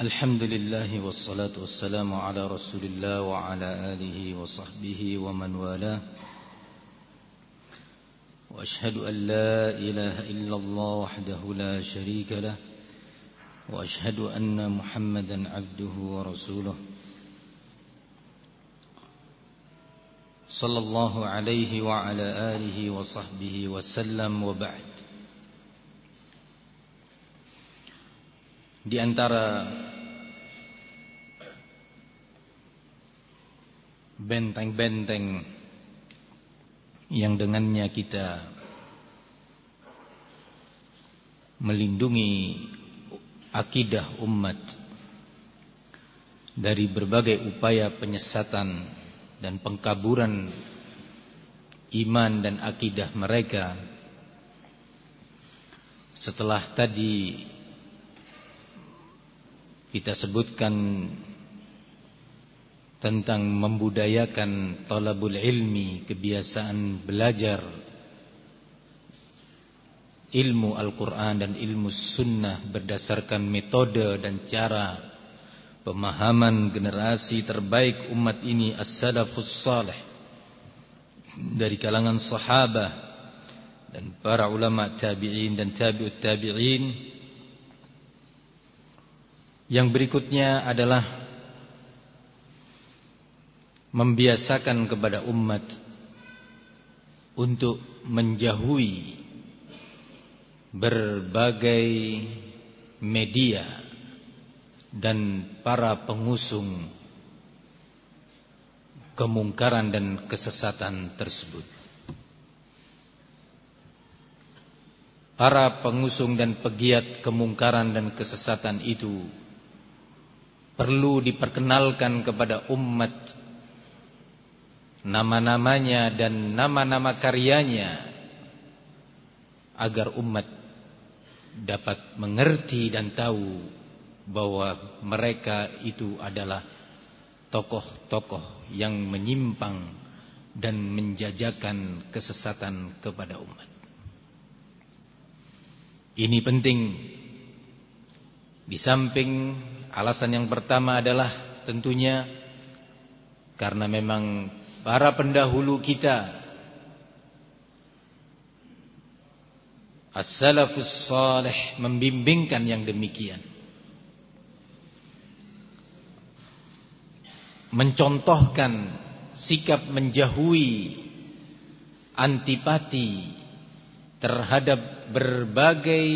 الحمد لله والصلاة والسلام على رسول الله وعلى آله وصحبه ومن والاه. وأشهد أن لا إله إلا الله وحده لا شريك له. وأشهد أن محمدا عبده ورسوله. صلى الله عليه وعلى آله وصحبه وسلم وبعد. Di antara benteng-benteng yang dengannya kita melindungi akidah umat dari berbagai upaya penyesatan dan pengkaburan iman dan akidah mereka setelah tadi kita sebutkan tentang membudayakan talabul ilmi, kebiasaan belajar ilmu Al-Quran dan ilmu sunnah berdasarkan metode dan cara pemahaman generasi terbaik umat ini as-salafus salih dari kalangan sahabah dan para ulama tabi'in dan tabi'ut tabi'in. Yang berikutnya adalah membiasakan kepada umat untuk menjauhi berbagai media dan para pengusung kemungkaran dan kesesatan tersebut. Para pengusung dan pegiat kemungkaran dan kesesatan itu perlu diperkenalkan kepada umat nama-namanya dan nama-nama karyanya agar umat dapat mengerti dan tahu bahwa mereka itu adalah tokoh-tokoh yang menyimpang dan menjajakan kesesatan kepada umat. Ini penting di samping Alasan yang pertama adalah tentunya karena memang para pendahulu kita As-salafus salih membimbingkan yang demikian. Mencontohkan sikap menjauhi antipati terhadap berbagai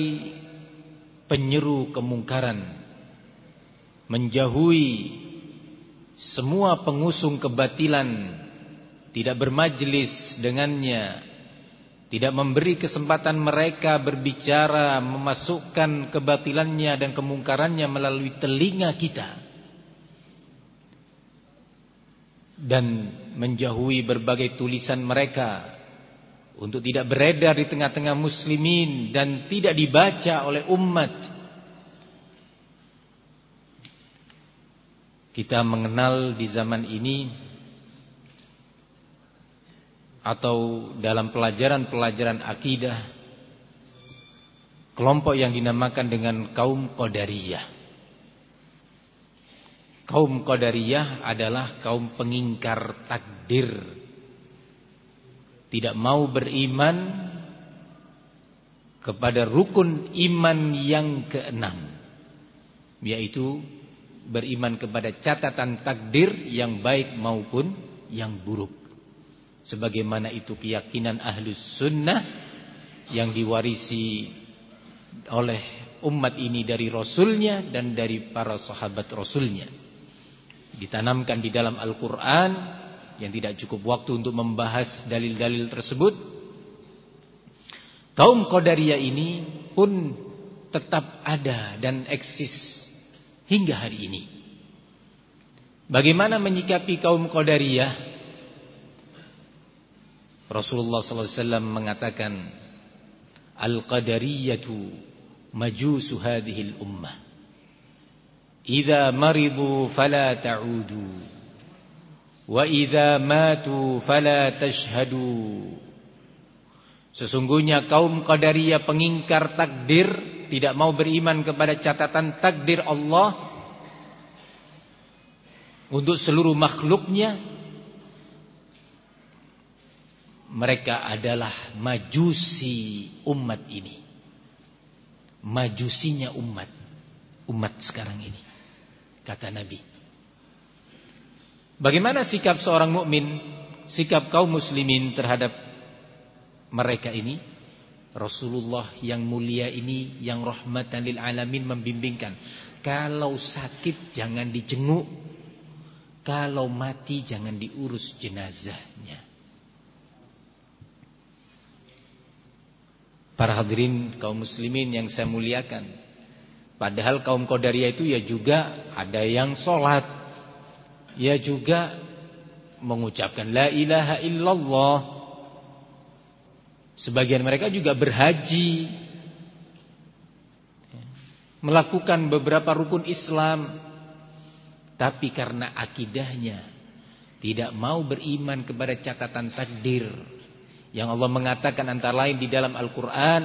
penyeru kemungkaran menjauhi semua pengusung kebatilan, tidak bermajlis dengannya, tidak memberi kesempatan mereka berbicara, memasukkan kebatilannya dan kemungkarannya melalui telinga kita. Dan menjauhi berbagai tulisan mereka untuk tidak beredar di tengah-tengah muslimin dan tidak dibaca oleh umat Kita mengenal di zaman ini atau dalam pelajaran-pelajaran akidah kelompok yang dinamakan dengan kaum Qadariyah. Kaum Qadariyah adalah kaum pengingkar takdir. Tidak mau beriman kepada rukun iman yang keenam yaitu beriman kepada catatan takdir yang baik maupun yang buruk. Sebagaimana itu keyakinan ahlus sunnah yang diwarisi oleh umat ini dari Rasulnya dan dari para sahabat Rasulnya. Ditanamkan di dalam Al-Quran yang tidak cukup waktu untuk membahas dalil-dalil tersebut. Kaum Qadariyah ini pun tetap ada dan eksis hingga hari ini. Bagaimana menyikapi kaum Qadariyah? Rasulullah SAW mengatakan Al-Qadariyatu majusu hadhil ummah Iza maridu fala ta'udu. Wa iza matu fala tashhadu. Sesungguhnya kaum Qadariyah pengingkar takdir tidak mau beriman kepada catatan takdir Allah untuk seluruh makhluknya mereka adalah majusi umat ini. Majusinya umat. Umat sekarang ini. Kata Nabi. Bagaimana sikap seorang mukmin sikap kaum muslimin terhadap mereka ini? Rasulullah yang mulia ini yang rahmatan lil alamin membimbingkan. Kalau sakit jangan dijenguk. Kalau mati jangan diurus jenazahnya. Para hadirin kaum muslimin yang saya muliakan. Padahal kaum Qadariyah itu ya juga ada yang sholat. Ya juga mengucapkan la ilaha illallah. Sebagian mereka juga berhaji. Melakukan beberapa rukun Islam. Tapi karena akidahnya tidak mau beriman kepada catatan takdir yang Allah mengatakan antara lain di dalam Al-Qur'an,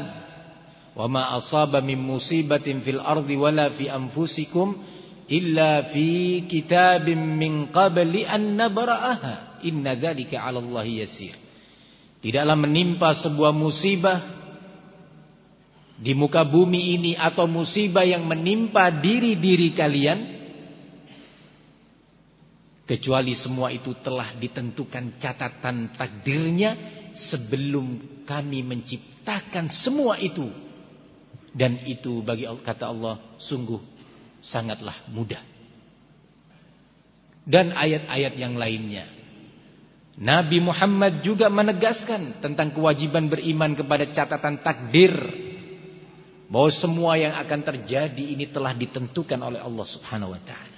"Wa ma asaba min musibatin fil ardi wala fi anfusikum illa fi kitabim min qabli an nabra'aha. Inna dzalika 'ala Allah yasir." Tidaklah menimpa sebuah musibah di muka bumi ini atau musibah yang menimpa diri-diri kalian Kecuali semua itu telah ditentukan catatan takdirnya sebelum kami menciptakan semua itu. Dan itu bagi kata Allah sungguh sangatlah mudah. Dan ayat-ayat yang lainnya. Nabi Muhammad juga menegaskan tentang kewajiban beriman kepada catatan takdir. Bahwa semua yang akan terjadi ini telah ditentukan oleh Allah subhanahu wa ta'ala.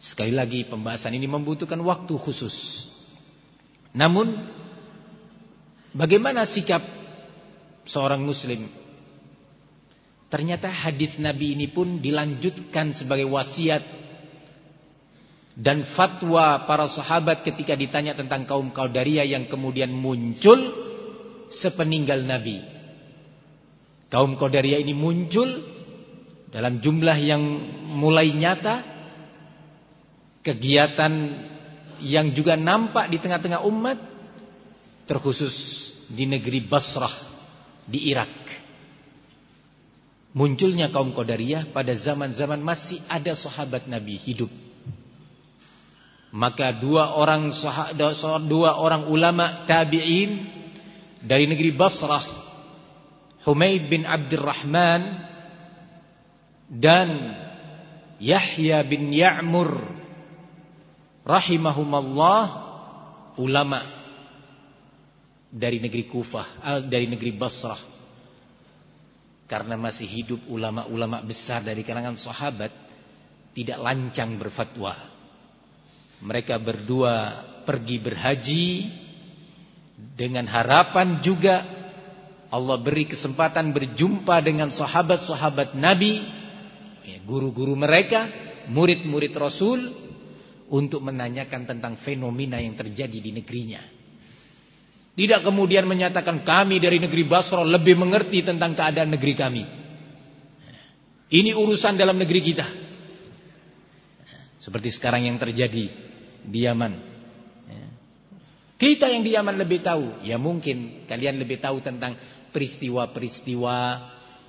Sekali lagi pembahasan ini membutuhkan waktu khusus. Namun bagaimana sikap seorang muslim? Ternyata hadis Nabi ini pun dilanjutkan sebagai wasiat dan fatwa para sahabat ketika ditanya tentang kaum Qadariyah yang kemudian muncul sepeninggal Nabi. Kaum Qadariyah ini muncul dalam jumlah yang mulai nyata kegiatan yang juga nampak di tengah-tengah umat terkhusus di negeri Basrah di Irak. Munculnya kaum Qadariyah pada zaman-zaman masih ada sahabat Nabi hidup. Maka dua orang dua orang ulama tabi'in dari negeri Basrah, Humaid bin Abdurrahman dan Yahya bin Ya'mur rahimahumallah ulama dari negeri Kufah, eh, dari negeri Basrah. Karena masih hidup ulama-ulama besar dari kalangan sahabat tidak lancang berfatwa. Mereka berdua pergi berhaji dengan harapan juga Allah beri kesempatan berjumpa dengan sahabat-sahabat Nabi, ya, guru-guru mereka, murid-murid Rasul untuk menanyakan tentang fenomena yang terjadi di negerinya. Tidak kemudian menyatakan kami dari negeri Basra lebih mengerti tentang keadaan negeri kami. Ini urusan dalam negeri kita. Seperti sekarang yang terjadi di Yaman. Kita yang di Yaman lebih tahu. Ya mungkin kalian lebih tahu tentang peristiwa-peristiwa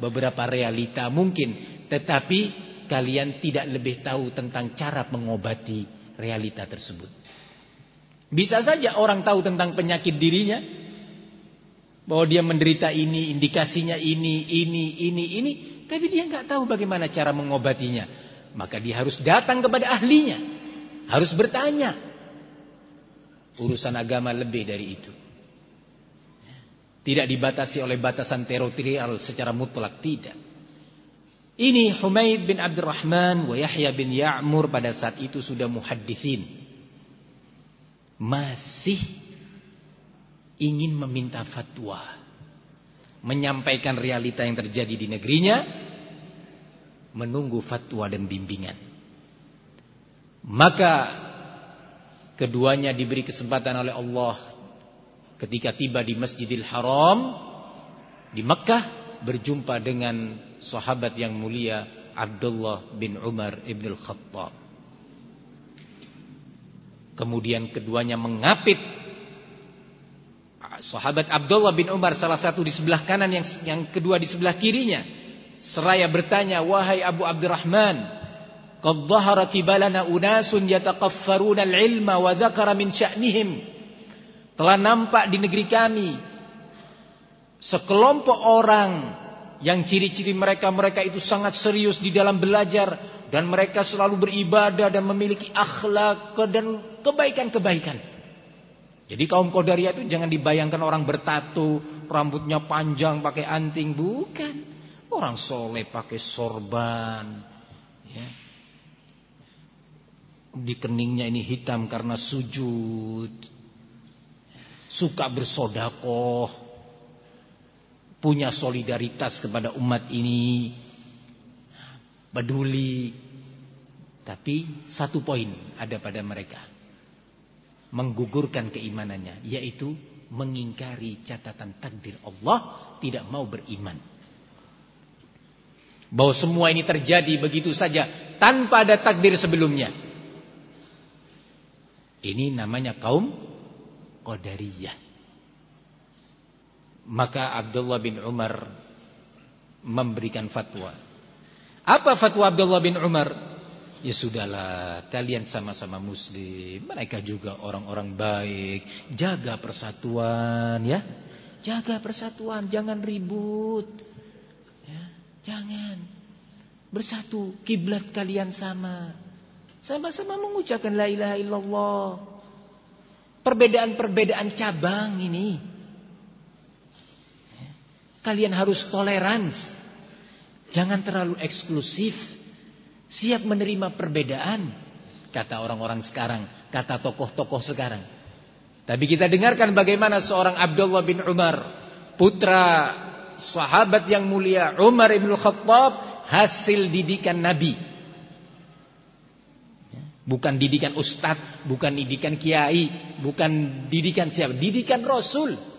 beberapa realita mungkin. Tetapi kalian tidak lebih tahu tentang cara mengobati realita tersebut. Bisa saja orang tahu tentang penyakit dirinya. Bahwa dia menderita ini, indikasinya ini, ini, ini, ini. Tapi dia nggak tahu bagaimana cara mengobatinya. Maka dia harus datang kepada ahlinya. Harus bertanya. Urusan agama lebih dari itu. Tidak dibatasi oleh batasan teritorial secara mutlak. Tidak. Ini Humaid bin Abdurrahman wa Yahya bin Ya'mur pada saat itu sudah muhaddisin. Masih ingin meminta fatwa. Menyampaikan realita yang terjadi di negerinya. Menunggu fatwa dan bimbingan. Maka keduanya diberi kesempatan oleh Allah ketika tiba di Masjidil Haram di Mekkah berjumpa dengan sahabat yang mulia Abdullah bin Umar ibn al-Khattab. Kemudian keduanya mengapit. Sahabat Abdullah bin Umar salah satu di sebelah kanan yang yang kedua di sebelah kirinya seraya bertanya wahai Abu Abdurrahman qad dhahara unasun yataqaffaruna al-ilma wa min sya'nihim? Telah nampak di negeri kami sekelompok orang yang ciri-ciri mereka mereka itu sangat serius di dalam belajar dan mereka selalu beribadah dan memiliki akhlak dan kebaikan-kebaikan. Jadi kaum Qadariyah itu jangan dibayangkan orang bertato, rambutnya panjang pakai anting, bukan. Orang soleh pakai sorban. Ya. Di keningnya ini hitam karena sujud. Suka bersodakoh. Punya solidaritas kepada umat ini. Peduli. Tapi satu poin ada pada mereka menggugurkan keimanannya yaitu mengingkari catatan takdir Allah tidak mau beriman bahwa semua ini terjadi begitu saja tanpa ada takdir sebelumnya ini namanya kaum Qadariyah maka Abdullah bin Umar memberikan fatwa apa fatwa Abdullah bin Umar Ya sudahlah, kalian sama-sama muslim. Mereka juga orang-orang baik. Jaga persatuan ya. Jaga persatuan, jangan ribut. Ya, jangan. Bersatu, kiblat kalian sama. Sama-sama mengucapkan la ilaha illallah. Perbedaan-perbedaan cabang ini. Ya, kalian harus tolerans. Jangan terlalu eksklusif. Siap menerima perbedaan. Kata orang-orang sekarang. Kata tokoh-tokoh sekarang. Tapi kita dengarkan bagaimana seorang Abdullah bin Umar. Putra sahabat yang mulia Umar ibn Khattab. Hasil didikan Nabi. Bukan didikan ustadz. Bukan didikan kiai. Bukan didikan siapa. Didikan Rasul.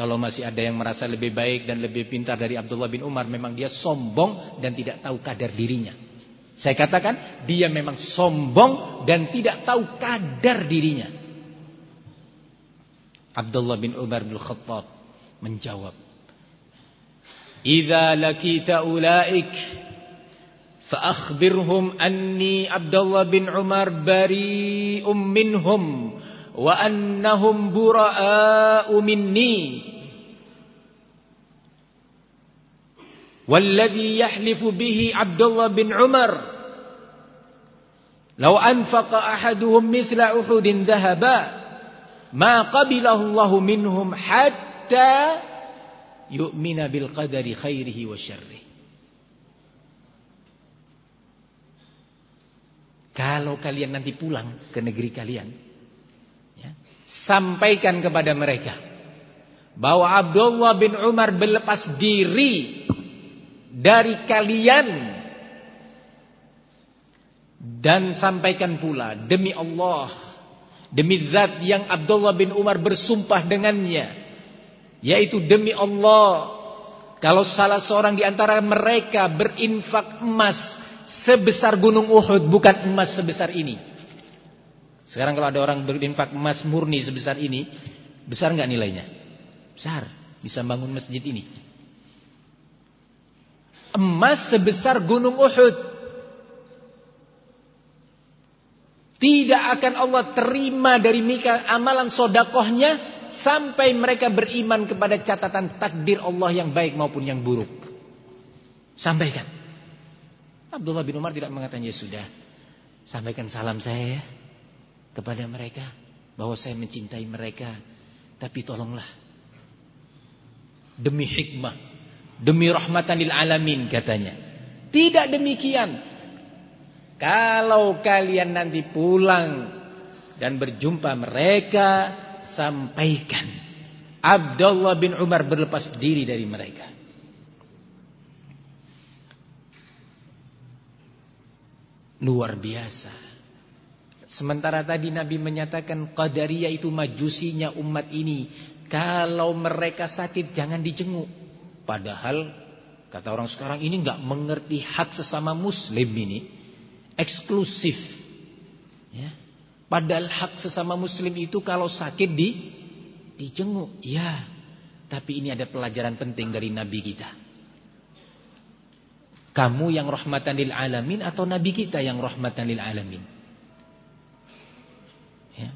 Kalau masih ada yang merasa lebih baik dan lebih pintar dari Abdullah bin Umar, memang dia sombong dan tidak tahu kadar dirinya. Saya katakan, dia memang sombong dan tidak tahu kadar dirinya. Abdullah bin Umar bin Khattab menjawab, "Idza lakita ulaik فأخبرهم أني عبد الله بن عمر بريء منهم wa annahum bura'a'u والذي يحلف به عبد الله بن عمر لو أنفق أحدهم مثل أحد ذهبا ما قبله الله منهم حتى يؤمن بالقدر خيره وشره Kalau kalian nanti pulang ke negeri kalian Sampaikan kepada mereka bahwa Abdullah bin Umar berlepas diri dari kalian dan sampaikan pula demi Allah demi zat yang Abdullah bin Umar bersumpah dengannya yaitu demi Allah kalau salah seorang di antara mereka berinfak emas sebesar gunung Uhud bukan emas sebesar ini sekarang kalau ada orang berinfak emas murni sebesar ini, besar nggak nilainya? Besar. Bisa bangun masjid ini. Emas sebesar gunung Uhud. Tidak akan Allah terima dari Mika amalan sodakohnya sampai mereka beriman kepada catatan takdir Allah yang baik maupun yang buruk. Sampaikan. Abdullah bin Umar tidak mengatakan ya sudah. Sampaikan salam saya ya kepada mereka bahwa saya mencintai mereka tapi tolonglah demi hikmah demi rahmatan lil alamin katanya. Tidak demikian. Kalau kalian nanti pulang dan berjumpa mereka sampaikan. Abdullah bin Umar berlepas diri dari mereka. Luar biasa. Sementara tadi Nabi menyatakan Qadariyah itu majusinya umat ini. Kalau mereka sakit jangan dijenguk. Padahal kata orang sekarang ini nggak mengerti hak sesama muslim ini. Eksklusif. Ya. Padahal hak sesama muslim itu kalau sakit di dijenguk. Ya. Tapi ini ada pelajaran penting dari nabi kita. Kamu yang rahmatan lil alamin atau nabi kita yang rahmatan lil alamin? Ya.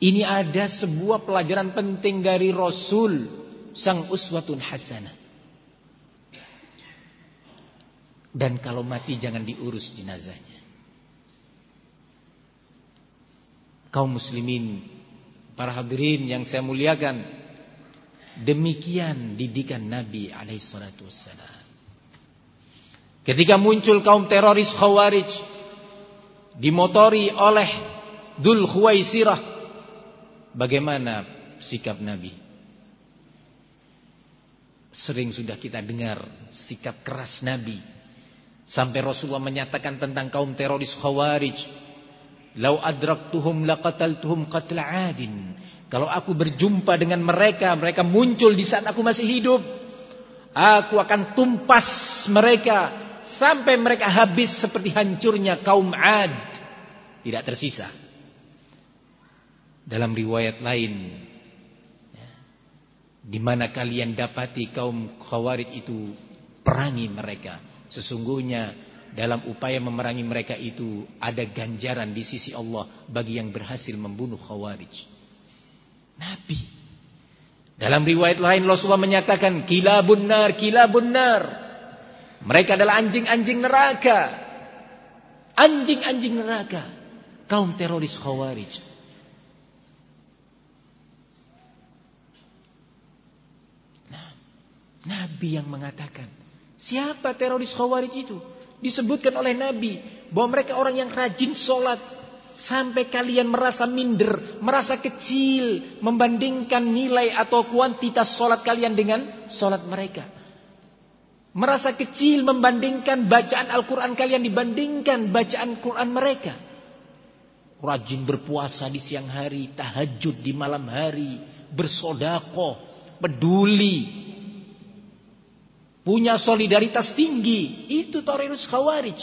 Ini ada sebuah pelajaran penting dari Rasul sang uswatun hasanah. Dan kalau mati jangan diurus jenazahnya. Kaum muslimin, para hadirin yang saya muliakan, Demikian didikan Nabi alaihissalatu wassalam. Ketika muncul kaum teroris Khawarij dimotori oleh Dul Khuwaisirah, bagaimana sikap Nabi? Sering sudah kita dengar sikap keras Nabi. Sampai Rasulullah menyatakan tentang kaum teroris Khawarij, "Lau adraktuhum laqataltuhum qatla 'adin." Kalau aku berjumpa dengan mereka, mereka muncul di saat aku masih hidup. Aku akan tumpas mereka sampai mereka habis seperti hancurnya kaum Ad. Tidak tersisa. Dalam riwayat lain, di mana kalian dapati kaum Khawarij itu perangi mereka. Sesungguhnya dalam upaya memerangi mereka itu ada ganjaran di sisi Allah bagi yang berhasil membunuh Khawarij. Nabi. Dalam riwayat lain Rasulullah menyatakan kilabun nar, kilabun nar. Mereka adalah anjing-anjing neraka. Anjing-anjing neraka. Kaum teroris Khawarij. Nabi yang mengatakan, siapa teroris Khawarij itu? Disebutkan oleh Nabi bahwa mereka orang yang rajin sholat, Sampai kalian merasa minder, merasa kecil membandingkan nilai atau kuantitas solat kalian dengan solat mereka. Merasa kecil membandingkan bacaan Al-Quran kalian dibandingkan bacaan Quran mereka. Rajin berpuasa di siang hari, tahajud di malam hari, bersodako, peduli. Punya solidaritas tinggi. Itu Taurus Khawarij.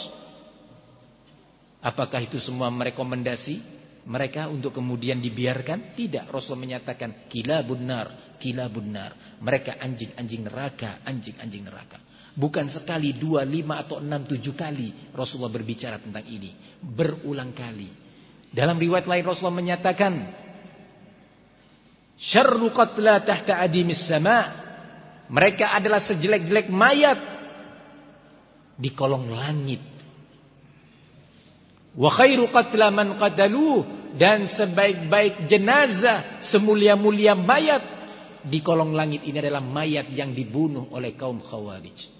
Apakah itu semua merekomendasi mereka untuk kemudian dibiarkan? Tidak. Rasul menyatakan kila benar, kila benar. Mereka anjing-anjing neraka, anjing-anjing neraka. Bukan sekali, dua, lima atau enam, tujuh kali Rasulullah berbicara tentang ini. Berulang kali. Dalam riwayat lain Rasulullah menyatakan Syarru qatla tahta adimis sama. Mereka adalah sejelek-jelek mayat di kolong langit. Wa khairu qatla man dan sebaik-baik jenazah, semulia-mulia mayat di kolong langit ini adalah mayat yang dibunuh oleh kaum Khawarij.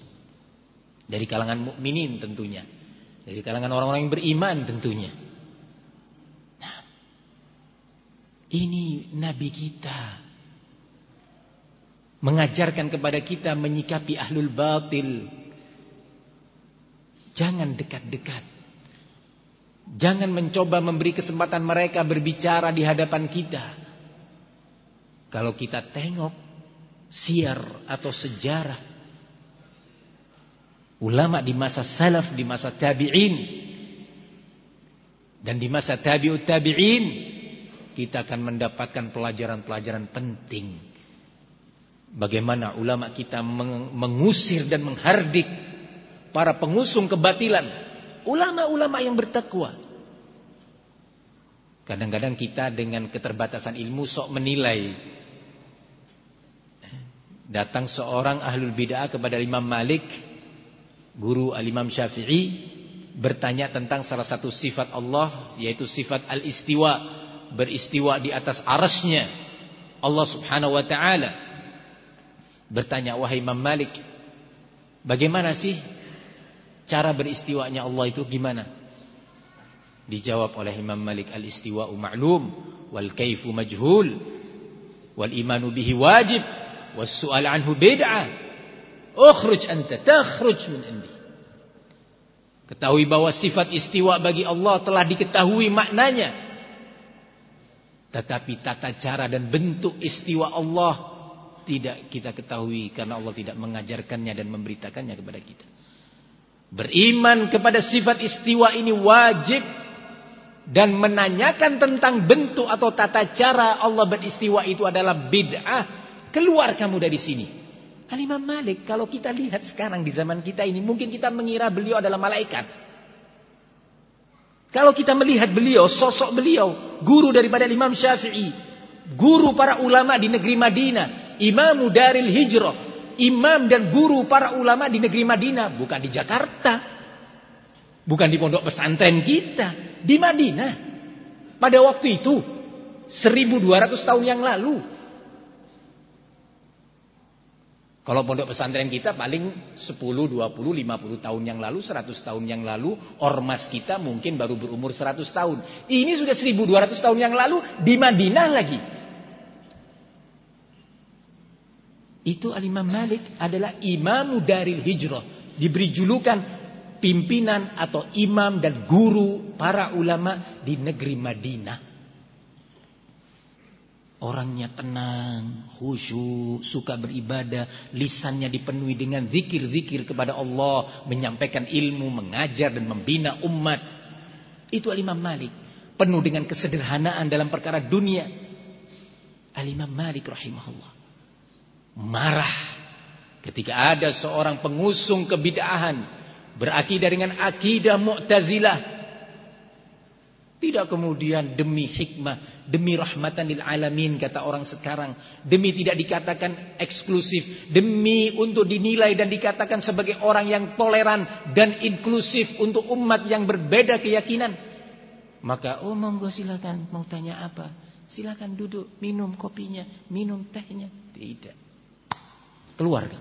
Dari kalangan mukminin tentunya. Dari kalangan orang-orang yang beriman tentunya. Nah, ini nabi kita mengajarkan kepada kita menyikapi ahlul batil. Jangan dekat-dekat. Jangan mencoba memberi kesempatan mereka berbicara di hadapan kita. Kalau kita tengok siar atau sejarah ulama di masa salaf, di masa tabi'in dan di masa tabi'ut tabi'in kita akan mendapatkan pelajaran-pelajaran penting. Bagaimana ulama kita mengusir dan menghardik para pengusung kebatilan Ulama-ulama yang bertakwa. Kadang-kadang kita dengan keterbatasan ilmu sok menilai. Datang seorang ahlul bid'ah kepada Imam Malik, guru al-Imam Syafi'i, bertanya tentang salah satu sifat Allah, yaitu sifat al-istiwa, beristiwa di atas arasnya Allah subhanahu wa ta'ala. Bertanya, wahai Imam Malik, bagaimana sih Cara beristiwanya Allah itu gimana? Dijawab oleh Imam Malik al-istiwa'u ma'lum wal kaifu majhul wal imanu bihi wajib was su'al anhu bid'ah. Ukhruj anta takhruj min indi. Ketahui bahwa sifat istiwa bagi Allah telah diketahui maknanya. Tetapi tata cara dan bentuk istiwa Allah tidak kita ketahui karena Allah tidak mengajarkannya dan memberitakannya kepada kita. Beriman kepada sifat istiwa ini wajib dan menanyakan tentang bentuk atau tata cara Allah beristiwa itu adalah bid'ah. Keluar kamu dari sini. Malik kalau kita lihat sekarang di zaman kita ini mungkin kita mengira beliau adalah malaikat. Kalau kita melihat beliau, sosok beliau, guru daripada Imam Syafi'i, guru para ulama di negeri Madinah, imamu daril hijrah, imam dan guru para ulama di negeri Madinah, bukan di Jakarta. Bukan di pondok pesantren kita, di Madinah. Pada waktu itu 1200 tahun yang lalu. Kalau pondok pesantren kita paling 10, 20, 50 tahun yang lalu, 100 tahun yang lalu, ormas kita mungkin baru berumur 100 tahun. Ini sudah 1200 tahun yang lalu di Madinah lagi. Itu Al-Imam Malik adalah imamu daril hijrah. Diberi julukan pimpinan atau imam dan guru para ulama di negeri Madinah. Orangnya tenang, khusyuk, suka beribadah, lisannya dipenuhi dengan zikir-zikir kepada Allah, menyampaikan ilmu, mengajar dan membina umat. Itu Al-Imam Malik, penuh dengan kesederhanaan dalam perkara dunia. Al-Imam Malik rahimahullah marah ketika ada seorang pengusung kebid'ahan berakidah dengan akidah Mu'tazilah tidak kemudian demi hikmah, demi rahmatan lil alamin kata orang sekarang, demi tidak dikatakan eksklusif, demi untuk dinilai dan dikatakan sebagai orang yang toleran dan inklusif untuk umat yang berbeda keyakinan. Maka oh monggo silakan mau tanya apa? Silakan duduk, minum kopinya, minum tehnya. Tidak. Keluarga.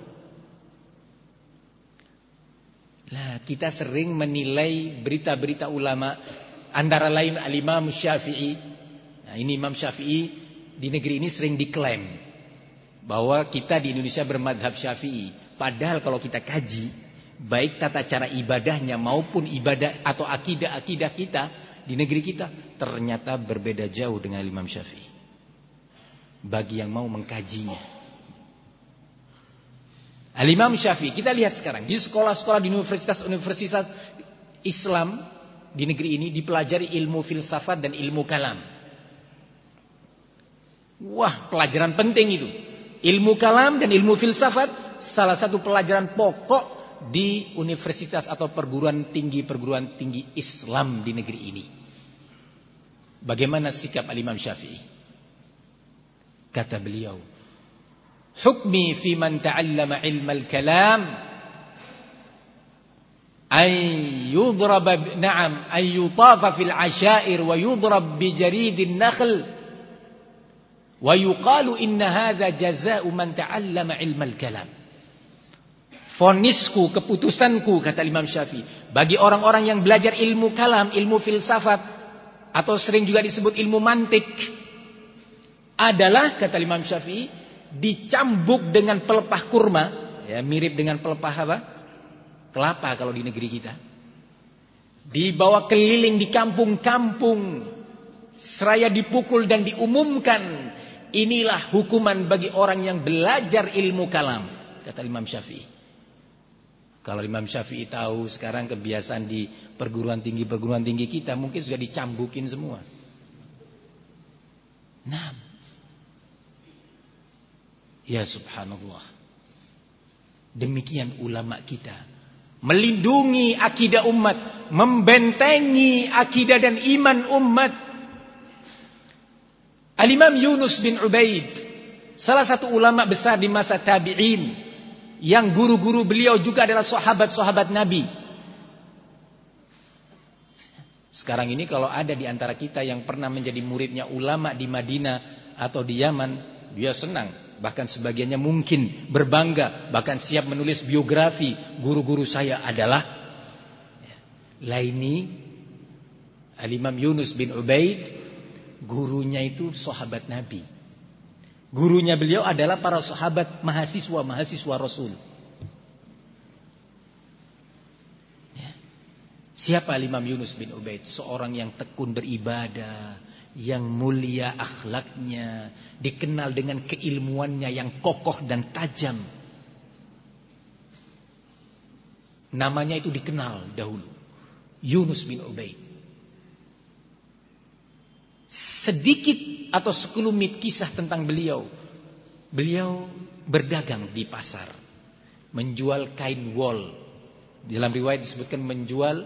Nah, kita sering menilai berita-berita ulama antara lain al-Imam Syafi'i. Nah, ini Imam Syafi'i di negeri ini sering diklaim bahwa kita di Indonesia bermadhab Syafi'i. Padahal kalau kita kaji, baik tata cara ibadahnya maupun ibadah atau akidah-akidah kita di negeri kita ternyata berbeda jauh dengan Imam Syafi'i. Bagi yang mau mengkajinya. Al-Imam Syafi'i, kita lihat sekarang di sekolah-sekolah di universitas-universitas Islam di negeri ini dipelajari ilmu filsafat dan ilmu kalam. Wah, pelajaran penting itu. Ilmu kalam dan ilmu filsafat salah satu pelajaran pokok di universitas atau perguruan tinggi perguruan tinggi Islam di negeri ini. Bagaimana sikap Al-Imam Syafi'i? Kata beliau, hukmi fi man ta'allama ilmal kalam ay yudrab na'am ay yutafa fil asha'ir wa yudrab bi jarid an-nakhl wa yuqalu inna hadha jazaa'u man ta'allama ilmal kalam Fonisku, keputusanku, kata Imam Syafi'i. Bagi orang-orang yang belajar ilmu kalam, ilmu filsafat, atau sering juga disebut ilmu mantik, adalah, kata Imam Syafi'i, dicambuk dengan pelepah kurma, ya mirip dengan pelepah apa? Kelapa kalau di negeri kita. Dibawa keliling di kampung-kampung, seraya dipukul dan diumumkan, inilah hukuman bagi orang yang belajar ilmu kalam, kata Imam Syafi'i. Kalau Imam Syafi'i tahu sekarang kebiasaan di perguruan tinggi perguruan tinggi kita mungkin sudah dicambukin semua. Nah, Ya subhanallah. Demikian ulama kita. Melindungi akidah umat. Membentengi akidah dan iman umat. Al-Imam Yunus bin Ubaid. Salah satu ulama besar di masa tabi'in. Yang guru-guru beliau juga adalah sahabat-sahabat Nabi. Sekarang ini kalau ada di antara kita yang pernah menjadi muridnya ulama di Madinah atau di Yaman, dia senang bahkan sebagiannya mungkin berbangga, bahkan siap menulis biografi guru-guru saya adalah Laini Al-Imam Yunus bin Ubaid, gurunya itu sahabat Nabi. Gurunya beliau adalah para sahabat mahasiswa-mahasiswa Rasul. Ya. Siapa Al-Imam Yunus bin Ubaid? Seorang yang tekun beribadah, yang mulia akhlaknya, dikenal dengan keilmuannya yang kokoh dan tajam. Namanya itu dikenal dahulu. Yunus bin Ubaid. Sedikit atau sekelumit kisah tentang beliau. Beliau berdagang di pasar. Menjual kain wol. Dalam riwayat disebutkan menjual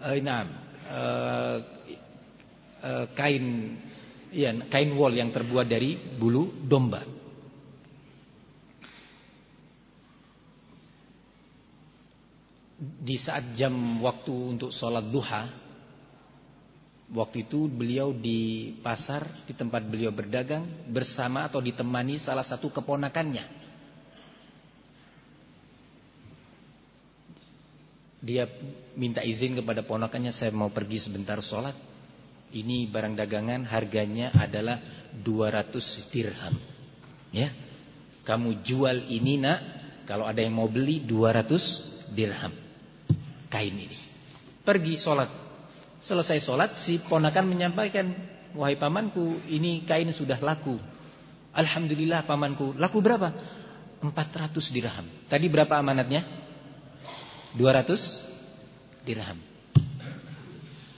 uh, nah, uh, uh, kain ya, kain wol yang terbuat dari bulu domba. di saat jam waktu untuk sholat duha Waktu itu beliau di pasar Di tempat beliau berdagang Bersama atau ditemani salah satu keponakannya Dia minta izin kepada ponakannya Saya mau pergi sebentar sholat Ini barang dagangan harganya adalah 200 dirham Ya Kamu jual ini nak Kalau ada yang mau beli 200 dirham kain ini. Pergi sholat. Selesai sholat si ponakan menyampaikan. Wahai pamanku ini kain sudah laku. Alhamdulillah pamanku. Laku berapa? 400 dirham. Tadi berapa amanatnya? 200 dirham.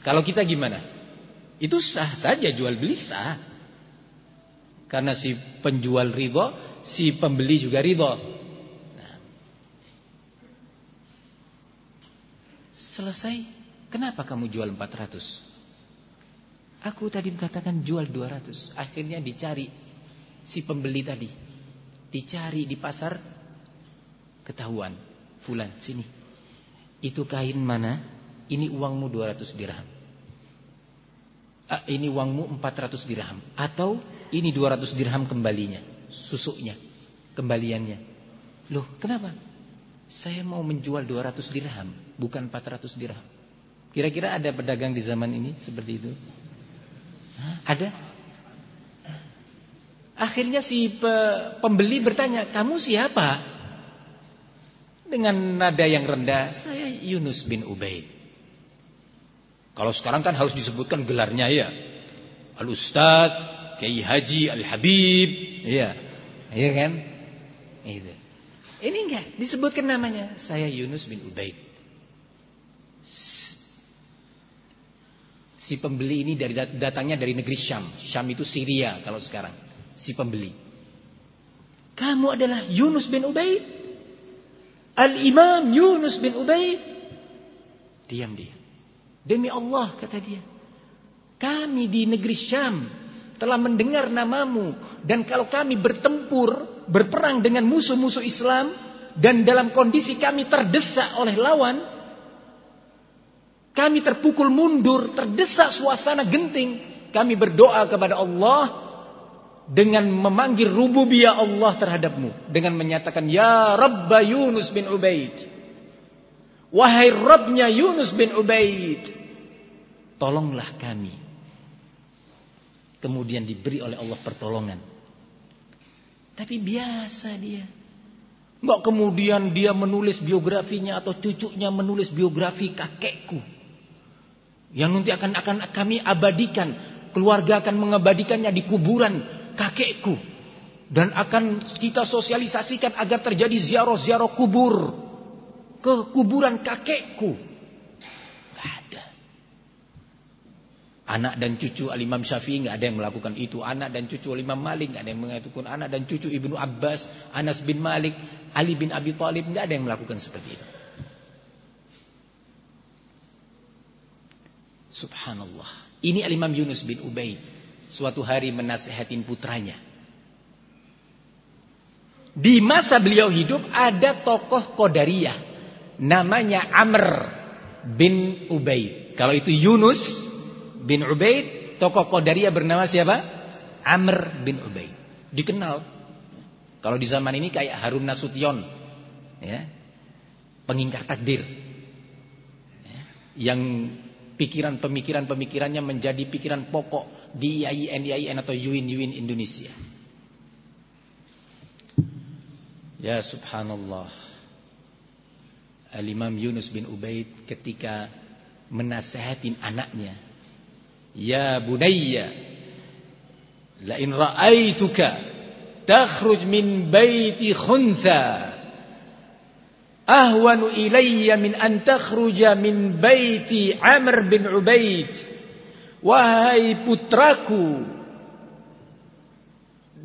Kalau kita gimana? Itu sah saja jual beli sah. Karena si penjual ridho, si pembeli juga ridho. Selesai, kenapa kamu jual 400? Aku tadi mengatakan jual 200. Akhirnya dicari si pembeli tadi. Dicari di pasar, ketahuan. Fulan, sini. Itu kain mana? Ini uangmu 200 dirham. Ah, ini uangmu 400 dirham. Atau ini 200 dirham kembalinya. Susuknya. Kembaliannya. Loh, kenapa? Saya mau menjual 200 dirham, bukan 400 dirham. Kira-kira ada pedagang di zaman ini seperti itu? Hah? Ada? Akhirnya si pembeli bertanya, "Kamu siapa?" Dengan nada yang rendah, "Saya Yunus bin Ubaid." Kalau sekarang kan harus disebutkan gelarnya ya. Al-Ustaz, Kiai Haji, Al-Habib, iya. Iya kan? Itu. Ini enggak disebutkan namanya. Saya Yunus bin Ubaid. Si pembeli ini dari datangnya dari negeri Syam. Syam itu Syria kalau sekarang. Si pembeli. Kamu adalah Yunus bin Ubaid. Al-Imam Yunus bin Ubaid. Diam dia. Demi Allah kata dia. Kami di negeri Syam telah mendengar namamu. Dan kalau kami bertempur berperang dengan musuh-musuh Islam dan dalam kondisi kami terdesak oleh lawan kami terpukul mundur terdesak suasana genting kami berdoa kepada Allah dengan memanggil rububiyah Allah terhadapmu. Dengan menyatakan ya Rabba Yunus bin Ubaid wahai Rabbnya Yunus bin Ubaid tolonglah kami Kemudian diberi oleh Allah pertolongan. Tapi biasa dia. Enggak kemudian dia menulis biografinya atau cucunya menulis biografi kakekku. Yang nanti akan akan kami abadikan. Keluarga akan mengabadikannya di kuburan kakekku. Dan akan kita sosialisasikan agar terjadi ziarah-ziarah kubur. Ke kuburan kakekku. Anak dan cucu Al-Imam Syafi'i nggak ada yang melakukan itu. Anak dan cucu Al-Imam Malik nggak ada yang melakukan. Anak dan cucu Ibnu Abbas, Anas bin Malik, Ali bin Abi Thalib nggak ada yang melakukan seperti itu. Subhanallah. Ini Al-Imam Yunus bin Ubaid. Suatu hari menasehatin putranya. Di masa beliau hidup ada tokoh Qadariyah. Namanya Amr bin Ubaid. Kalau itu Yunus bin Ubaid, tokoh Qadariyah bernama siapa? Amr bin Ubaid. Dikenal. Kalau di zaman ini kayak Harun Nasution. Ya. Pengingkar takdir. Ya. Yang pikiran-pemikiran-pemikirannya menjadi pikiran pokok di IAIN, IAIN atau UIN-UIN Indonesia. Ya subhanallah. Al-Imam Yunus bin Ubaid ketika menasehatin anaknya Ya bunayya La in ra'aituka Takhruj min baiti khuntha ahwanu ilayya min an takhruja min baiti Amr bin Ubaid wahai putraku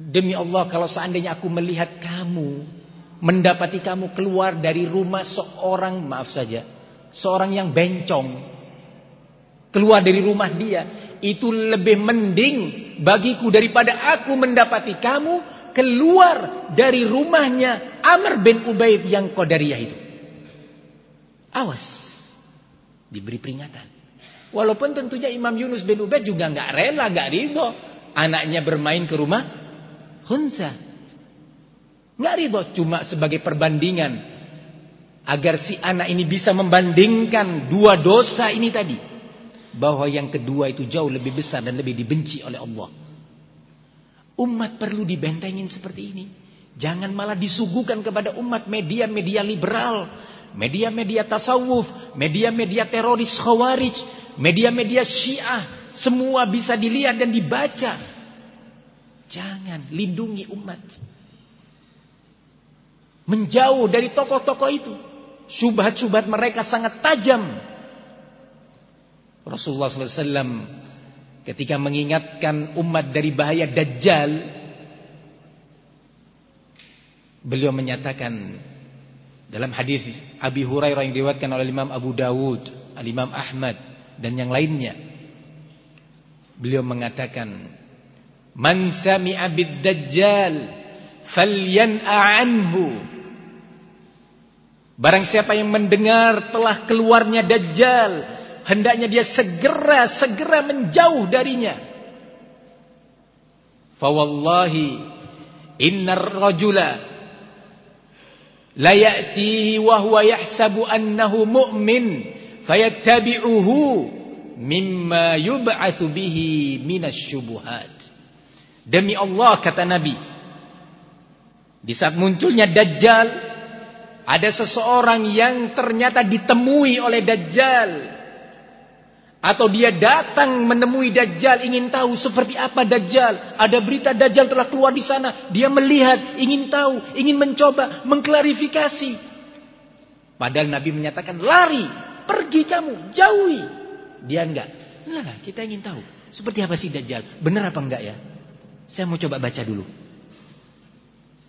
demi Allah kalau seandainya aku melihat kamu mendapati kamu keluar dari rumah seorang maaf saja seorang yang bencong keluar dari rumah dia itu lebih mending bagiku daripada aku mendapati kamu keluar dari rumahnya Amr bin Ubaid yang Qadariyah itu. Awas. Diberi peringatan. Walaupun tentunya Imam Yunus bin Ubaid juga nggak rela, nggak ridho anaknya bermain ke rumah Hunsa. Nggak ridho cuma sebagai perbandingan agar si anak ini bisa membandingkan dua dosa ini tadi bahwa yang kedua itu jauh lebih besar dan lebih dibenci oleh Allah. Umat perlu dibentengin seperti ini. Jangan malah disuguhkan kepada umat media-media liberal, media-media tasawuf, media-media teroris khawarij, media-media syiah. Semua bisa dilihat dan dibaca. Jangan lindungi umat. Menjauh dari tokoh-tokoh itu. Subhat-subhat mereka sangat tajam. Rasulullah SAW ketika mengingatkan umat dari bahaya Dajjal beliau menyatakan dalam hadis Abi Hurairah yang diriwayatkan oleh Imam Abu Dawud, Imam Ahmad dan yang lainnya beliau mengatakan man sami'a bid-dajjal falyan'a anhu barang siapa yang mendengar telah keluarnya dajjal hendaknya dia segera segera menjauh darinya. Fawallahi innar rajula la ya'tihi wa huwa yahsabu annahu mu'min fayattabi'uhu mimma yub'atsu bihi minasyubuhat. Demi Allah kata Nabi di saat munculnya dajjal ada seseorang yang ternyata ditemui oleh dajjal atau dia datang menemui Dajjal ingin tahu seperti apa Dajjal. Ada berita Dajjal telah keluar di sana. Dia melihat, ingin tahu, ingin mencoba, mengklarifikasi. Padahal Nabi menyatakan lari, pergi kamu, jauhi. Dia enggak. Nah, kita ingin tahu. Seperti apa sih Dajjal? Benar apa enggak ya? Saya mau coba baca dulu.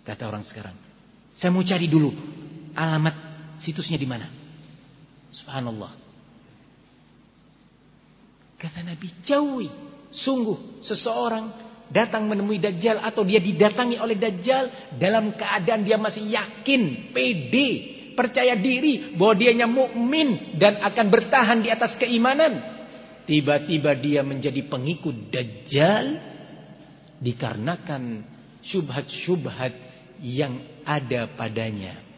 Kata orang sekarang. Saya mau cari dulu alamat situsnya di mana. Subhanallah. Kata Nabi, jauhi. Sungguh seseorang datang menemui Dajjal atau dia didatangi oleh Dajjal dalam keadaan dia masih yakin, pede, percaya diri bahwa dianya mukmin dan akan bertahan di atas keimanan. Tiba-tiba dia menjadi pengikut Dajjal dikarenakan syubhat-syubhat yang ada padanya.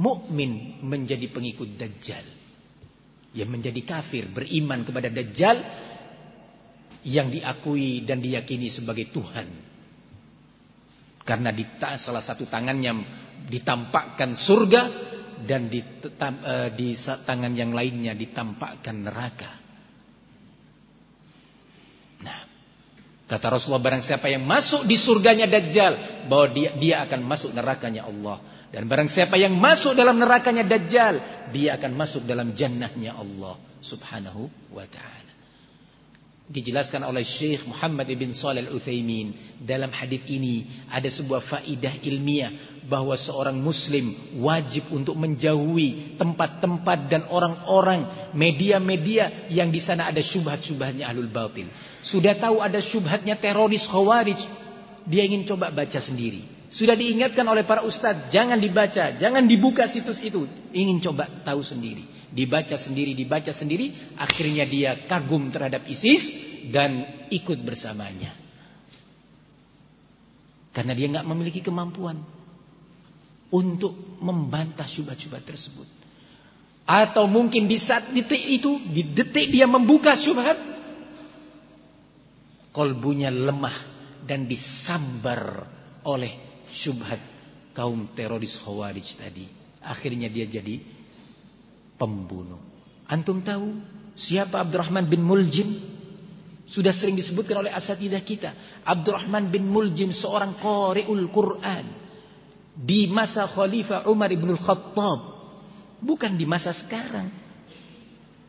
Mukmin menjadi pengikut Dajjal yang menjadi kafir beriman kepada Dajjal yang diakui dan diyakini sebagai Tuhan karena di salah satu tangannya ditampakkan surga dan di, uh, di tangan yang lainnya ditampakkan neraka. Nah, kata Rasulullah barang siapa yang masuk di surganya Dajjal bahwa dia dia akan masuk nerakanya Allah. Dan barang siapa yang masuk dalam nerakanya Dajjal, dia akan masuk dalam jannahnya Allah subhanahu wa ta'ala. Dijelaskan oleh Syekh Muhammad ibn Salih al-Uthaymin. Dalam hadis ini ada sebuah faidah ilmiah. Bahwa seorang muslim wajib untuk menjauhi tempat-tempat dan orang-orang media-media yang di sana ada syubhat-syubhatnya ahlul batil. Sudah tahu ada syubhatnya teroris khawarij. Dia ingin coba baca sendiri. Sudah diingatkan oleh para ustadz, jangan dibaca, jangan dibuka situs itu. Ingin coba tahu sendiri. Dibaca sendiri, dibaca sendiri. Akhirnya dia kagum terhadap ISIS dan ikut bersamanya. Karena dia nggak memiliki kemampuan untuk membantah syubhat-syubhat tersebut. Atau mungkin di saat detik itu, di detik dia membuka syubhat, kolbunya lemah dan disambar oleh syubhat kaum teroris khawarij tadi. Akhirnya dia jadi pembunuh. Antum tahu siapa Abdurrahman bin Muljim? Sudah sering disebutkan oleh asatidah kita. Abdurrahman bin Muljim seorang qari'ul Quran. Di masa Khalifah Umar ibn Khattab. Bukan di masa sekarang.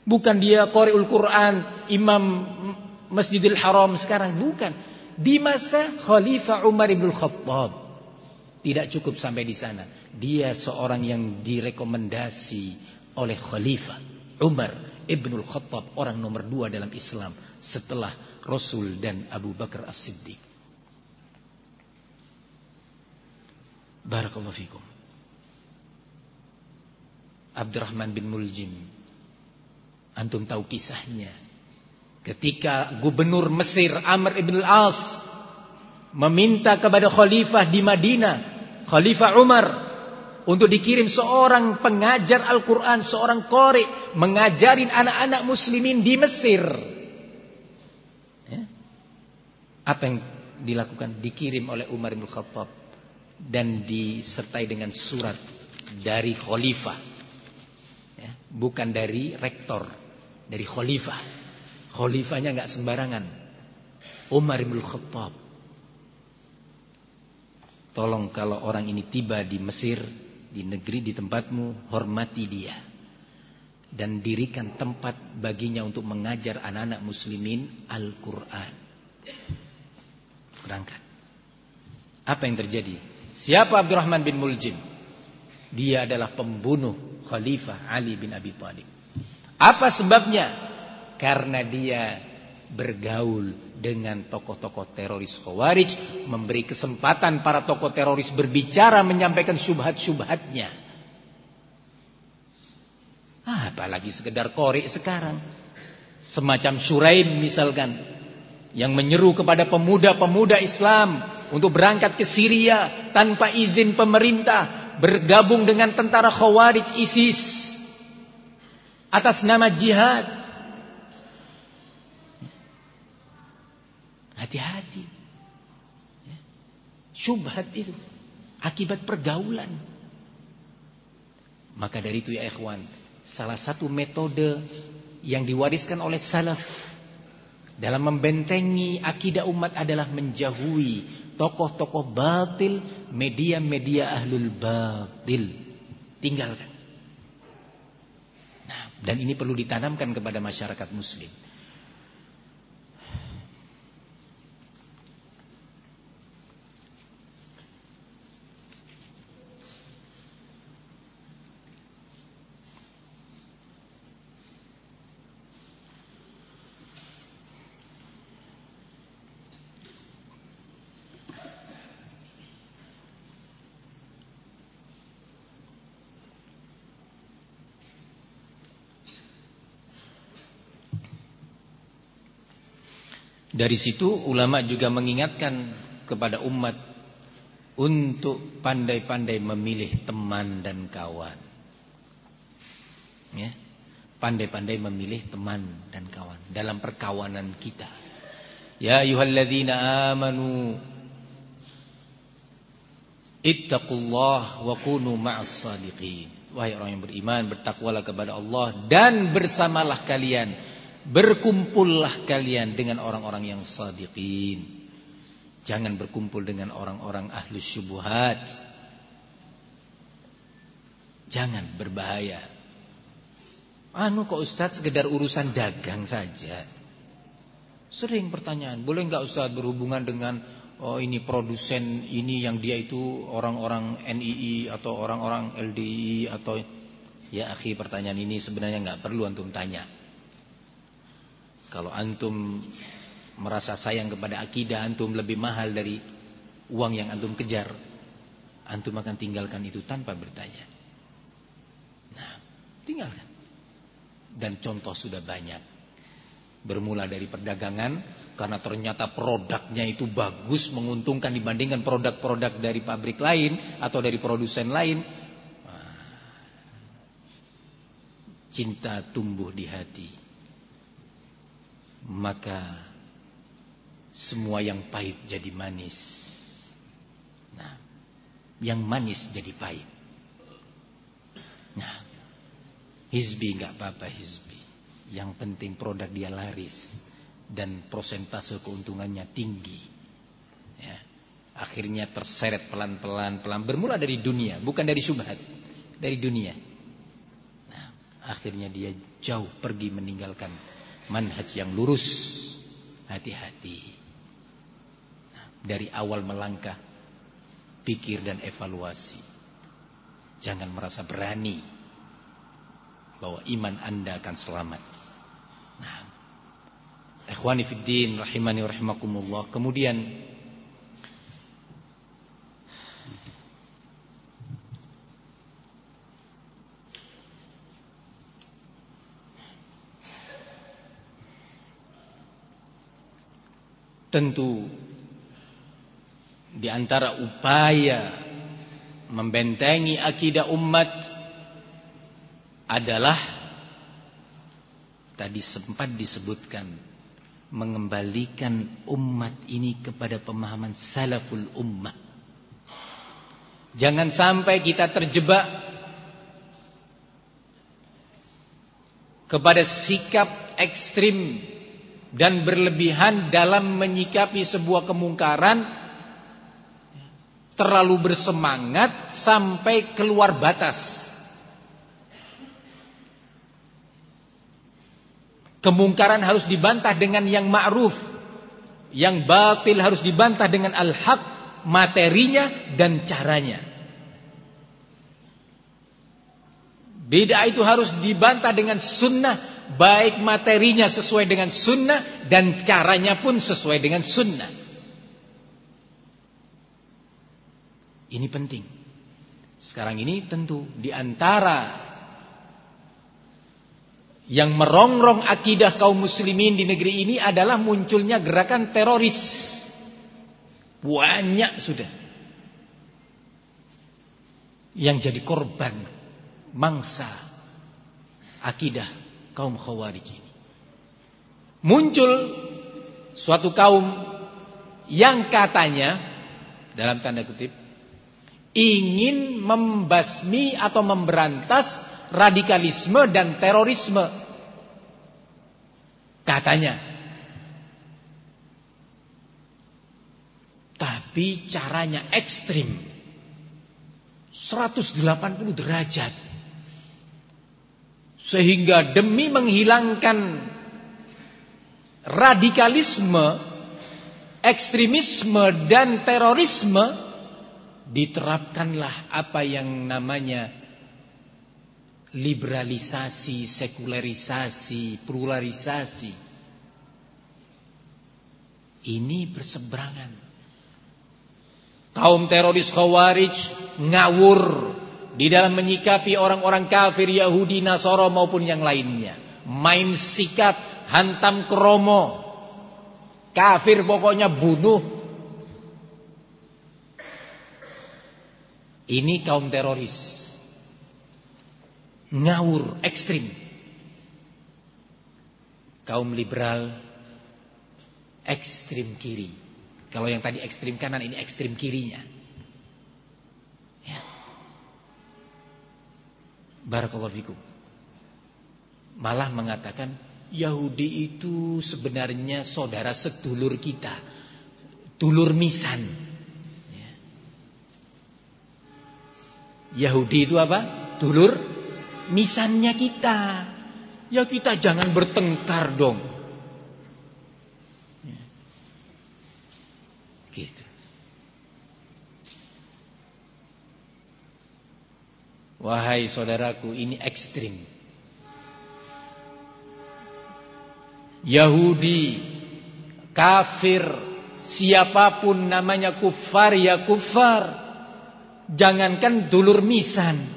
Bukan dia Qori'ul Quran, Imam Masjidil Haram sekarang. Bukan. Di masa Khalifah Umar ibn Khattab. Tidak cukup sampai di sana. Dia seorang yang direkomendasi oleh Khalifah Umar ibn Khattab. Orang nomor dua dalam Islam. Setelah Rasul dan Abu Bakar As-Siddiq. Barakallahu fikum. Abdurrahman bin Muljim. Antum tahu kisahnya. Ketika gubernur Mesir Amr ibn al-As meminta kepada khalifah di Madinah, Khalifah Umar untuk dikirim seorang pengajar Al-Quran, seorang qori mengajarin anak-anak muslimin di Mesir. Ya. Apa yang dilakukan? Dikirim oleh Umar bin Khattab dan disertai dengan surat dari khalifah. Ya, bukan dari rektor, dari khalifah. Khalifahnya nggak sembarangan. Umar bin Khattab. Tolong kalau orang ini tiba di Mesir, di negeri di tempatmu, hormati dia. Dan dirikan tempat baginya untuk mengajar anak-anak muslimin Al-Quran. Berangkat. Apa yang terjadi? Siapa Abdurrahman bin Muljim? Dia adalah pembunuh Khalifah Ali bin Abi Thalib. Apa sebabnya? Karena dia bergaul dengan tokoh-tokoh teroris Khawarij, memberi kesempatan para tokoh teroris berbicara menyampaikan syubhat-syubhatnya. Apalagi sekedar korek sekarang. Semacam Suraim misalkan yang menyeru kepada pemuda-pemuda Islam untuk berangkat ke Syria tanpa izin pemerintah, bergabung dengan tentara Khawarij ISIS atas nama jihad. Hati-hati. Syubhat itu akibat pergaulan. Maka dari itu ya ikhwan, salah satu metode yang diwariskan oleh salaf dalam membentengi akidah umat adalah menjauhi tokoh-tokoh batil, media-media ahlul batil. Tinggalkan. Nah, dan ini perlu ditanamkan kepada masyarakat muslim. Dari situ ulama juga mengingatkan kepada umat untuk pandai-pandai memilih teman dan kawan. Ya. Pandai-pandai memilih teman dan kawan dalam perkawanan kita. Ya ayyuhalladzina amanu ittaqullah wa kunu ma'as. Wahai orang yang beriman, bertakwalah kepada Allah dan bersamalah kalian Berkumpullah kalian dengan orang-orang yang sadiqin. Jangan berkumpul dengan orang-orang ahli syubuhat. Jangan berbahaya. Anu kok Ustaz sekedar urusan dagang saja. Sering pertanyaan, boleh nggak Ustaz berhubungan dengan oh ini produsen ini yang dia itu orang-orang NII atau orang-orang LDI atau ya akhi pertanyaan ini sebenarnya nggak perlu antum tanya. Kalau antum merasa sayang kepada akidah antum lebih mahal dari uang yang antum kejar, antum akan tinggalkan itu tanpa bertanya. Nah, tinggalkan. Dan contoh sudah banyak. Bermula dari perdagangan karena ternyata produknya itu bagus, menguntungkan dibandingkan produk-produk dari pabrik lain atau dari produsen lain. Cinta tumbuh di hati maka semua yang pahit jadi manis. Nah, yang manis jadi pahit. Nah, hizbi nggak apa-apa hizbi. Yang penting produk dia laris dan prosentase keuntungannya tinggi. Ya. Akhirnya terseret pelan-pelan pelan bermula dari dunia, bukan dari syubhat, dari dunia. Nah, akhirnya dia jauh pergi meninggalkan manhaj yang lurus. Hati-hati. Dari awal melangkah pikir dan evaluasi. Jangan merasa berani bahwa iman Anda akan selamat. Nah, ikhwani fiddin rahimani rahimakumullah. Kemudian tentu di antara upaya membentengi akidah umat adalah tadi sempat disebutkan mengembalikan umat ini kepada pemahaman salaful ummah. Jangan sampai kita terjebak kepada sikap ekstrim dan berlebihan dalam menyikapi sebuah kemungkaran terlalu bersemangat sampai keluar batas. Kemungkaran harus dibantah dengan yang ma'ruf. Yang batil harus dibantah dengan al-haq, materinya dan caranya. Beda itu harus dibantah dengan sunnah, baik materinya sesuai dengan sunnah dan caranya pun sesuai dengan sunnah. Ini penting. Sekarang ini tentu di antara yang merongrong akidah kaum muslimin di negeri ini adalah munculnya gerakan teroris. Banyak sudah. Yang jadi korban mangsa akidah kaum khawarij ini. Muncul suatu kaum yang katanya dalam tanda kutip ingin membasmi atau memberantas radikalisme dan terorisme. Katanya. Tapi caranya ekstrim. 180 derajat. Sehingga demi menghilangkan radikalisme, ekstremisme dan terorisme diterapkanlah apa yang namanya liberalisasi, sekularisasi, pluralisasi. Ini berseberangan. Kaum teroris Khawarij ngawur di dalam menyikapi orang-orang kafir Yahudi, Nasoro maupun yang lainnya. Main sikat, hantam kromo. Kafir pokoknya bunuh, Ini kaum teroris. Ngawur, ekstrim. Kaum liberal, ekstrim kiri. Kalau yang tadi ekstrim kanan, ini ekstrim kirinya. Barakallahu fikum. Malah mengatakan Yahudi itu sebenarnya saudara sedulur kita. Dulur misan. Yahudi itu apa? Dulur misannya kita. Ya kita jangan bertengkar dong. Ya. Gitu. Wahai saudaraku ini ekstrim. Yahudi, kafir, siapa pun namanya kufar ya kufar. Jangankan dulur misan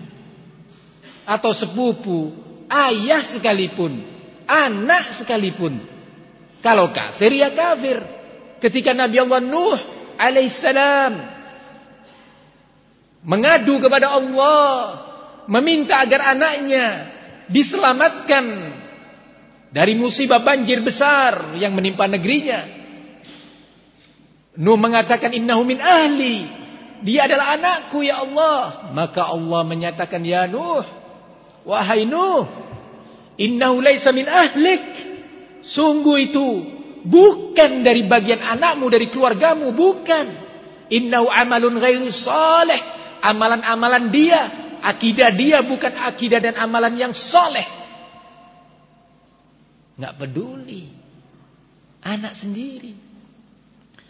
atau sepupu, ayah sekalipun, anak sekalipun. Kalau kafir ya kafir. Ketika Nabi Allah Nuh alaihissalam mengadu kepada Allah, meminta agar anaknya diselamatkan dari musibah banjir besar yang menimpa negerinya. Nuh mengatakan innahu min ahli dia adalah anakku ya Allah. Maka Allah menyatakan ya Nuh. Wahai Nuh. Innahu laysa min ahlik. Sungguh itu bukan dari bagian anakmu, dari keluargamu, bukan. Innahu amalun ghairu saleh. Amalan-amalan dia, akidah dia bukan akidah dan amalan yang soleh. Nggak peduli. Anak sendiri.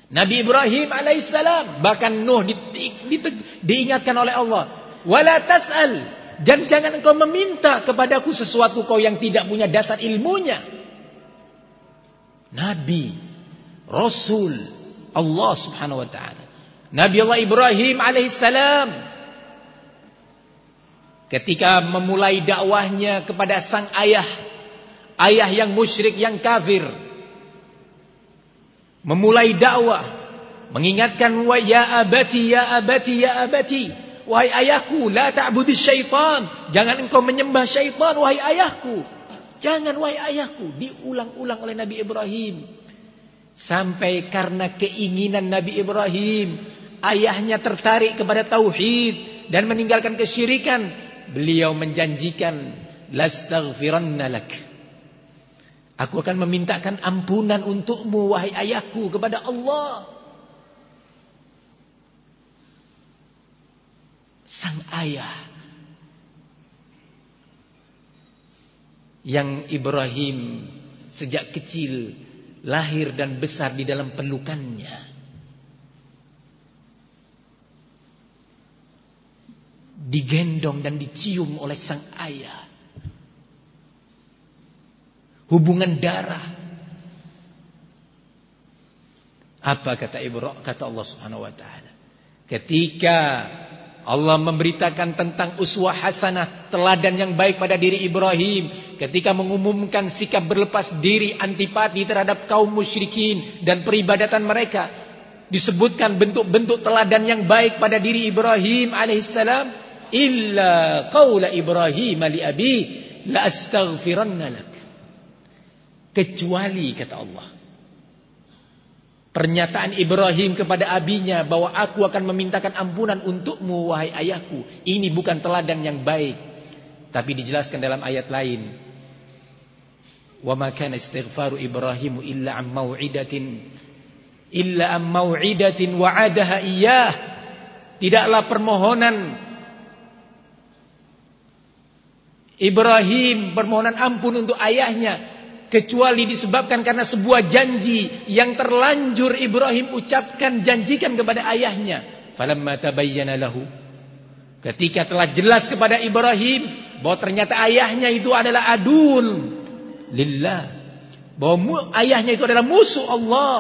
Nabi Ibrahim alaihissalam bahkan Nuh di, di, di, diingatkan oleh Allah, "Wala tas'al." Dan jangan engkau meminta kepadaku sesuatu kau yang tidak punya dasar ilmunya. Nabi, Rasul Allah Subhanahu wa taala. Nabi Allah Ibrahim alaihissalam ketika memulai dakwahnya kepada sang ayah, ayah yang musyrik yang kafir, memulai dakwah mengingatkan wa ya abati ya abati ya abati wahai ayahku la ta'budis syaitan. Jangan engkau menyembah syaitan wahai ayahku. Jangan wahai ayahku. Diulang-ulang oleh Nabi Ibrahim. Sampai karena keinginan Nabi Ibrahim ayahnya tertarik kepada tauhid dan meninggalkan kesyirikan beliau menjanjikan lastaghfiranna lak Aku akan memintakan ampunan untukmu wahai ayahku kepada Allah. Sang ayah yang Ibrahim sejak kecil lahir dan besar di dalam pelukannya. Digendong dan dicium oleh sang ayah hubungan darah. Apa kata Ibrahim? Kata Allah Subhanahu wa taala. Ketika Allah memberitakan tentang uswah hasanah, teladan yang baik pada diri Ibrahim ketika mengumumkan sikap berlepas diri antipati terhadap kaum musyrikin dan peribadatan mereka. Disebutkan bentuk-bentuk teladan yang baik pada diri Ibrahim alaihissalam, illa qaula Ibrahim li abi la astaghfiranna lak. Kecuali kata Allah. Pernyataan Ibrahim kepada abinya bahwa aku akan memintakan ampunan untukmu wahai ayahku. Ini bukan teladan yang baik. Tapi dijelaskan dalam ayat lain. Wa ma kana istighfaru Ibrahim illa am mau'idatin illa am mau'idatin wa'adaha iyyah. Tidaklah permohonan Ibrahim permohonan ampun untuk ayahnya kecuali disebabkan karena sebuah janji yang terlanjur Ibrahim ucapkan janjikan kepada ayahnya. Falamma tabayyana lahu. Ketika telah jelas kepada Ibrahim bahwa ternyata ayahnya itu adalah adun lillah bahwa ayahnya itu adalah musuh Allah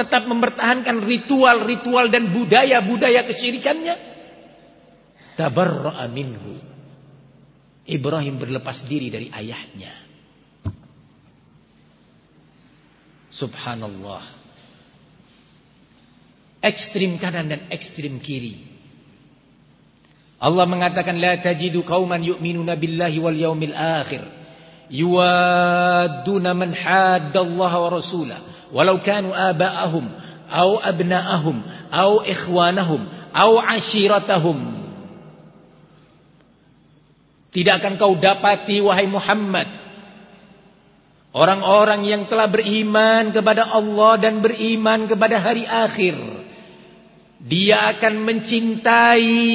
tetap mempertahankan ritual-ritual dan budaya-budaya kesyirikannya. Tabarra'a minhu Ibrahim berlepas diri dari ayahnya Subhanallah. Ekstrim kanan dan ekstrim kiri. Allah mengatakan la tajidu qauman yu'minuna billahi wal yaumil akhir yuwadduna man haddallaha wa rasulahu walau kanu aba'ahum aw abna'ahum aw ikhwanahum ashiratahum Tidak akan kau dapati wahai Muhammad Orang-orang yang telah beriman kepada Allah dan beriman kepada hari akhir. Dia akan mencintai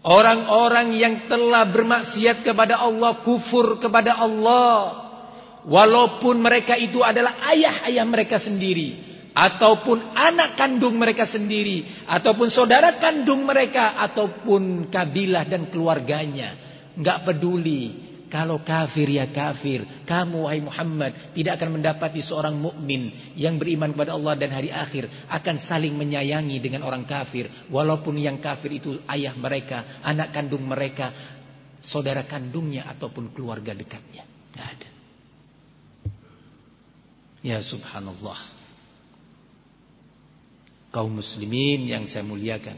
orang-orang yang telah bermaksiat kepada Allah, kufur kepada Allah. Walaupun mereka itu adalah ayah-ayah mereka sendiri. Ataupun anak kandung mereka sendiri. Ataupun saudara kandung mereka. Ataupun kabilah dan keluarganya. Enggak peduli. Kalau kafir ya kafir, kamu wahai Muhammad tidak akan mendapati seorang mukmin yang beriman kepada Allah dan hari akhir akan saling menyayangi dengan orang kafir, walaupun yang kafir itu ayah mereka, anak kandung mereka, saudara kandungnya ataupun keluarga dekatnya. Tidak ada. Ya subhanallah. Kaum muslimin yang saya muliakan.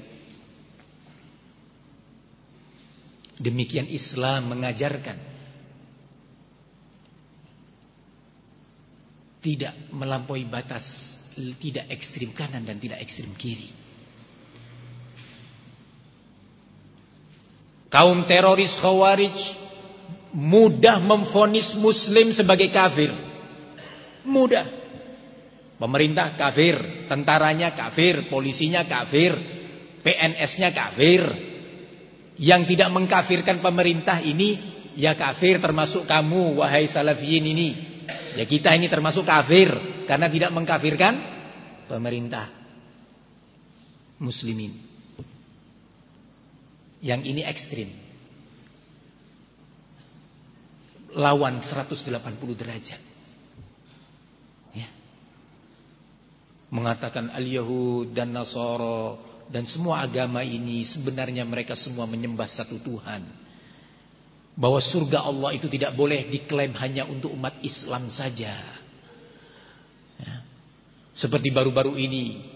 Demikian Islam mengajarkan tidak melampaui batas, tidak ekstrim kanan dan tidak ekstrim kiri. Kaum teroris Khawarij mudah memfonis muslim sebagai kafir. Mudah. Pemerintah kafir, tentaranya kafir, polisinya kafir, PNS-nya kafir. Yang tidak mengkafirkan pemerintah ini ya kafir termasuk kamu wahai salafiyin ini. Ya kita ini termasuk kafir karena tidak mengkafirkan pemerintah muslimin. Yang ini ekstrim. Lawan 180 derajat. Mengatakan al-Yahud dan Nasara dan semua agama ini sebenarnya mereka semua menyembah satu Tuhan. Bahwa surga Allah itu tidak boleh diklaim hanya untuk umat Islam saja. Ya. Seperti baru-baru ini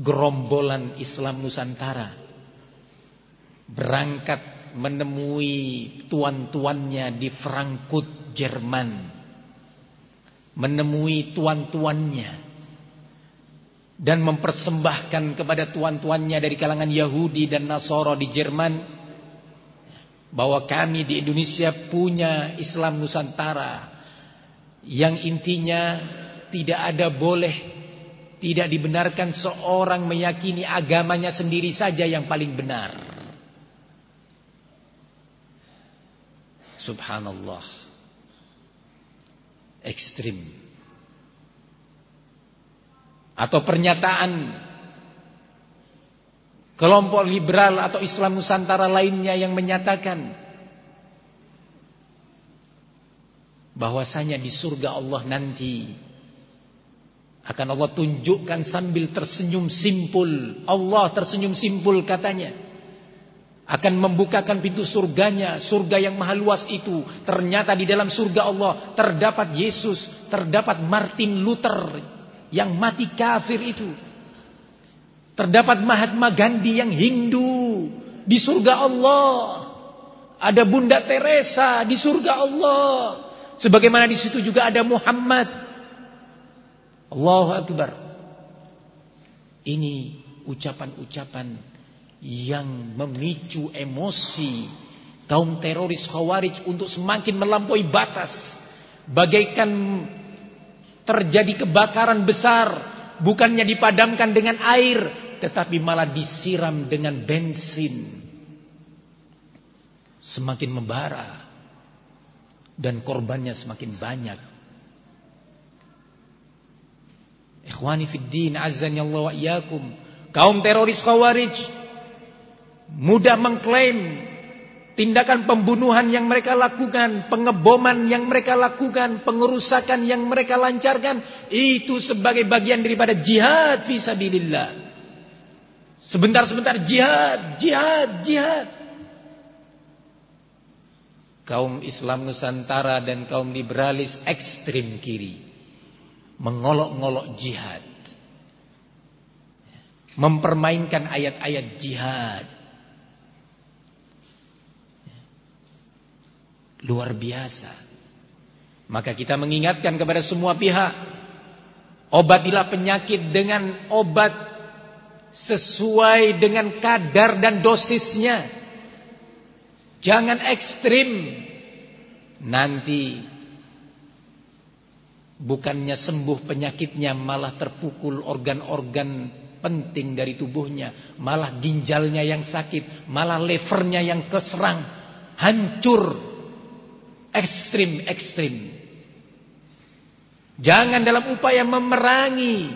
gerombolan Islam Nusantara berangkat menemui tuan-tuannya di Frankfurt, Jerman. Menemui tuan-tuannya dan mempersembahkan kepada tuan-tuannya dari kalangan Yahudi dan Nasara di Jerman bahwa kami di Indonesia punya Islam Nusantara yang intinya tidak ada boleh tidak dibenarkan seorang meyakini agamanya sendiri saja yang paling benar. Subhanallah. Ekstrim atau pernyataan kelompok liberal atau Islam Nusantara lainnya yang menyatakan bahwasanya di surga Allah nanti akan Allah tunjukkan sambil tersenyum simpul. Allah tersenyum simpul katanya. Akan membukakan pintu surganya surga yang maha luas itu. Ternyata di dalam surga Allah terdapat Yesus terdapat Martin Luther yang mati kafir itu. Terdapat Mahatma Gandhi yang Hindu di surga Allah. Ada Bunda Teresa di surga Allah. Sebagaimana di situ juga ada Muhammad. Allahu Akbar. Ini ucapan-ucapan yang memicu emosi kaum teroris Khawarij untuk semakin melampaui batas. Bagaikan terjadi kebakaran besar. Bukannya dipadamkan dengan air tetapi malah disiram dengan bensin. Semakin membara dan korbannya semakin banyak. Ikhwani fid din azan Allah wa iyyakum. Kaum teroris khawarij mudah mengklaim Tindakan pembunuhan yang mereka lakukan, pengeboman yang mereka lakukan, pengerusakan yang mereka lancarkan, itu sebagai bagian daripada jihad fisabilillah. Sebentar-sebentar jihad, jihad, jihad. Kaum Islam Nusantara dan kaum liberalis ekstrim kiri mengolok-ngolok jihad. Mempermainkan ayat-ayat jihad Luar biasa. Maka kita mengingatkan kepada semua pihak. Obatilah penyakit dengan obat sesuai dengan kadar dan dosisnya. Jangan ekstrim. Nanti bukannya sembuh penyakitnya malah terpukul organ-organ penting dari tubuhnya. Malah ginjalnya yang sakit. Malah levernya yang keserang. Hancur ekstrim-ekstrim. Jangan dalam upaya memerangi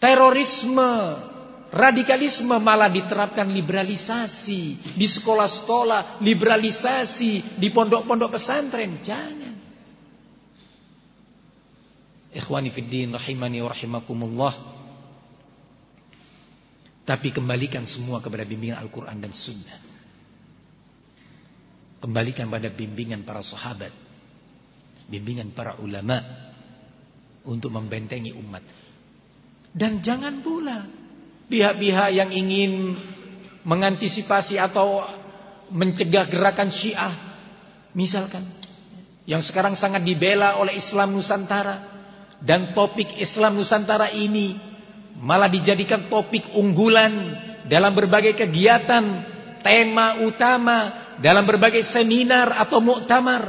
terorisme, radikalisme malah diterapkan liberalisasi di sekolah-sekolah, liberalisasi di pondok-pondok pesantren. Jangan. Ikhwani fiddin rahimani wa rahimakumullah. Tapi kembalikan semua kepada bimbingan Al-Quran dan Sunnah. Kembalikan pada bimbingan para sahabat. Bimbingan para ulama. Untuk membentengi umat. Dan jangan pula. Pihak-pihak yang ingin mengantisipasi atau mencegah gerakan syiah. Misalkan. Yang sekarang sangat dibela oleh Islam Nusantara. Dan topik Islam Nusantara ini malah dijadikan topik unggulan dalam berbagai kegiatan, tema utama dalam berbagai seminar atau muktamar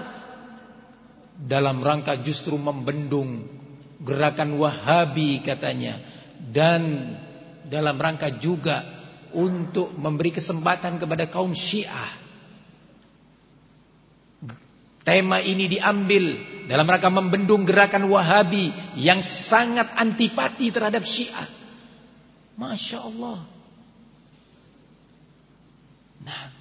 dalam rangka justru membendung gerakan Wahabi katanya dan dalam rangka juga untuk memberi kesempatan kepada kaum Syiah. Tema ini diambil dalam rangka membendung gerakan Wahabi yang sangat antipati terhadap Syiah. Masya Allah. Nah,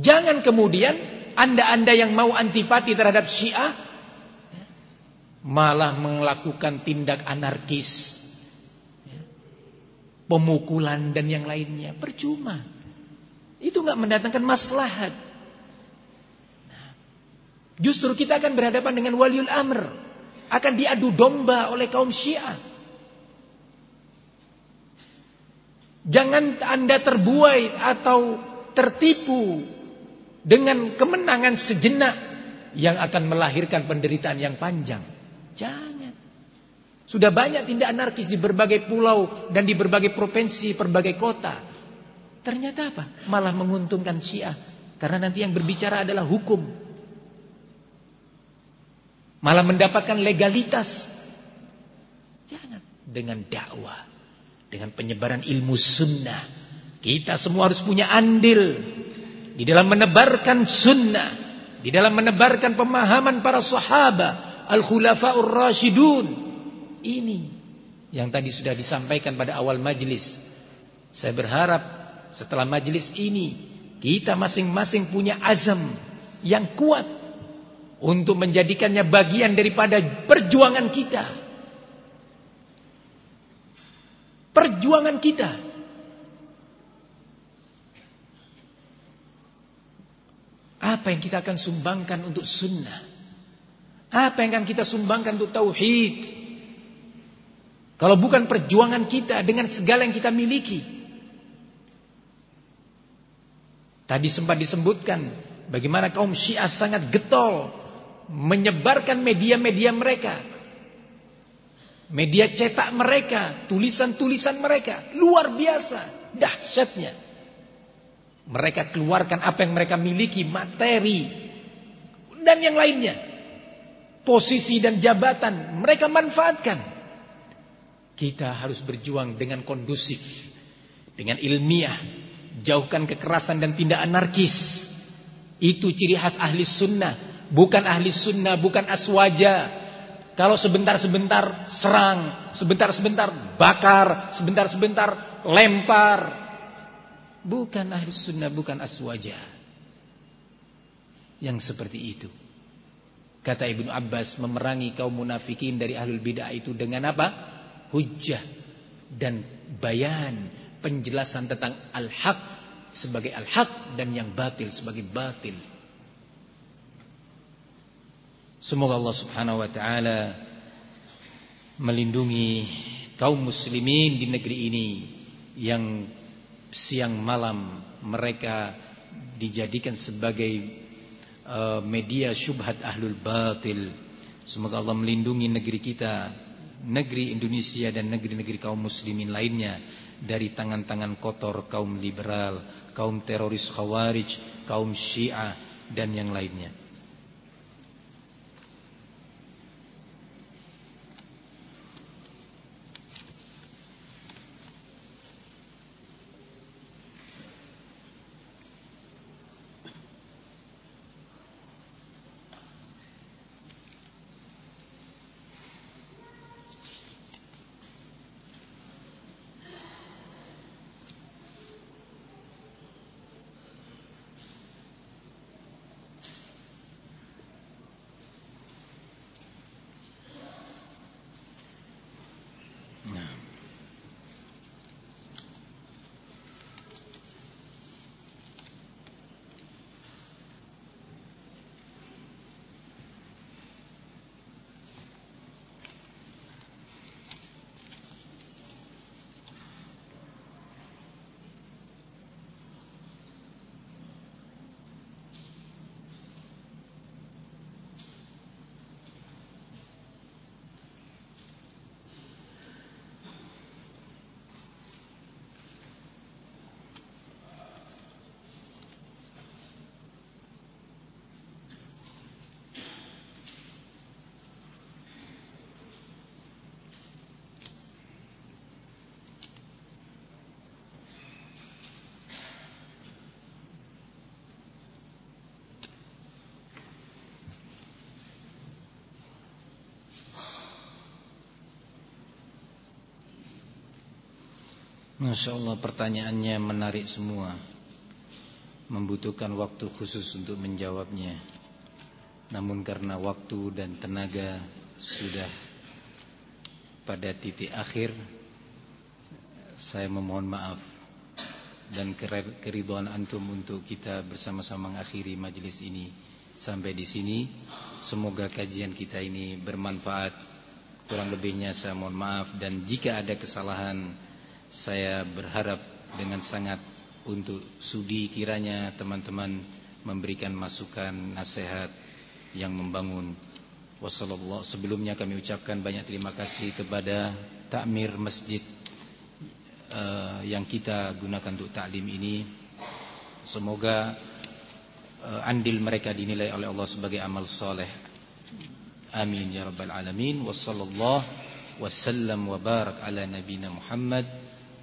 jangan kemudian anda-anda yang mau antipati terhadap Syiah malah melakukan tindak anarkis pemukulan dan yang lainnya. Percuma. Itu nggak mendatangkan maslahat. Nah, justru kita akan berhadapan dengan waliul amr. Akan diadu domba oleh kaum syiah. Jangan anda terbuai atau tertipu dengan kemenangan sejenak yang akan melahirkan penderitaan yang panjang. Jangan. Sudah banyak tindak anarkis di berbagai pulau dan di berbagai provinsi, berbagai kota. Ternyata apa? Malah menguntungkan Syiah. Karena nanti yang berbicara adalah hukum. Malah mendapatkan legalitas. Jangan dengan dakwah, dengan penyebaran ilmu sunnah. Kita semua harus punya andil di dalam menebarkan sunnah, di dalam menebarkan pemahaman para sahabat, al-khulafaur rasyidun ini yang tadi sudah disampaikan pada awal majelis. Saya berharap setelah majelis ini kita masing-masing punya azam yang kuat untuk menjadikannya bagian daripada perjuangan kita. Perjuangan kita. Apa yang kita akan sumbangkan untuk sunnah? Apa yang akan kita sumbangkan untuk tauhid? Kalau bukan perjuangan kita dengan segala yang kita miliki. Tadi sempat disebutkan bagaimana kaum Syiah sangat getol menyebarkan media-media mereka. Media cetak mereka, tulisan-tulisan mereka luar biasa, dahsyatnya. Mereka keluarkan apa yang mereka miliki, materi dan yang lainnya. Posisi dan jabatan mereka manfaatkan. Kita harus berjuang dengan kondusif, dengan ilmiah, jauhkan kekerasan dan tindak anarkis. Itu ciri khas ahli sunnah, bukan ahli sunnah, bukan aswaja. Kalau sebentar-sebentar serang, sebentar-sebentar bakar, sebentar-sebentar lempar. Bukan ahli sunnah, bukan aswaja. Yang seperti itu. Kata Ibnu Abbas memerangi kaum munafikin dari ahlul bid'ah itu dengan apa? hujjah dan bayan penjelasan tentang al-haq sebagai al-haq dan yang batil sebagai batil. Semoga Allah Subhanahu wa taala melindungi kaum muslimin di negeri ini yang siang malam mereka dijadikan sebagai uh, media syubhat ahlul batil. Semoga Allah melindungi negeri kita negeri Indonesia dan negeri-negeri kaum muslimin lainnya dari tangan-tangan kotor kaum liberal, kaum teroris khawarij, kaum syiah dan yang lainnya. Masya Allah pertanyaannya menarik semua. Membutuhkan waktu khusus untuk menjawabnya. Namun karena waktu dan tenaga Sudah pada titik akhir Saya memohon maaf Dan keriduan antum untuk kita bersama-sama mengakhiri majlis ini Sampai di sini. Semoga kajian kita ini bermanfaat. Kurang lebihnya saya mohon maaf dan jika ada kesalahan saya berharap dengan sangat untuk sudi kiranya teman-teman memberikan masukan nasihat yang membangun. Wassallallahu sebelumnya kami ucapkan banyak terima kasih kepada takmir masjid uh, yang kita gunakan untuk taklim ini. Semoga uh, andil mereka dinilai oleh Allah sebagai amal soleh. Amin ya rabbal alamin. Wa sallallahu wasallam wa barak ala Muhammad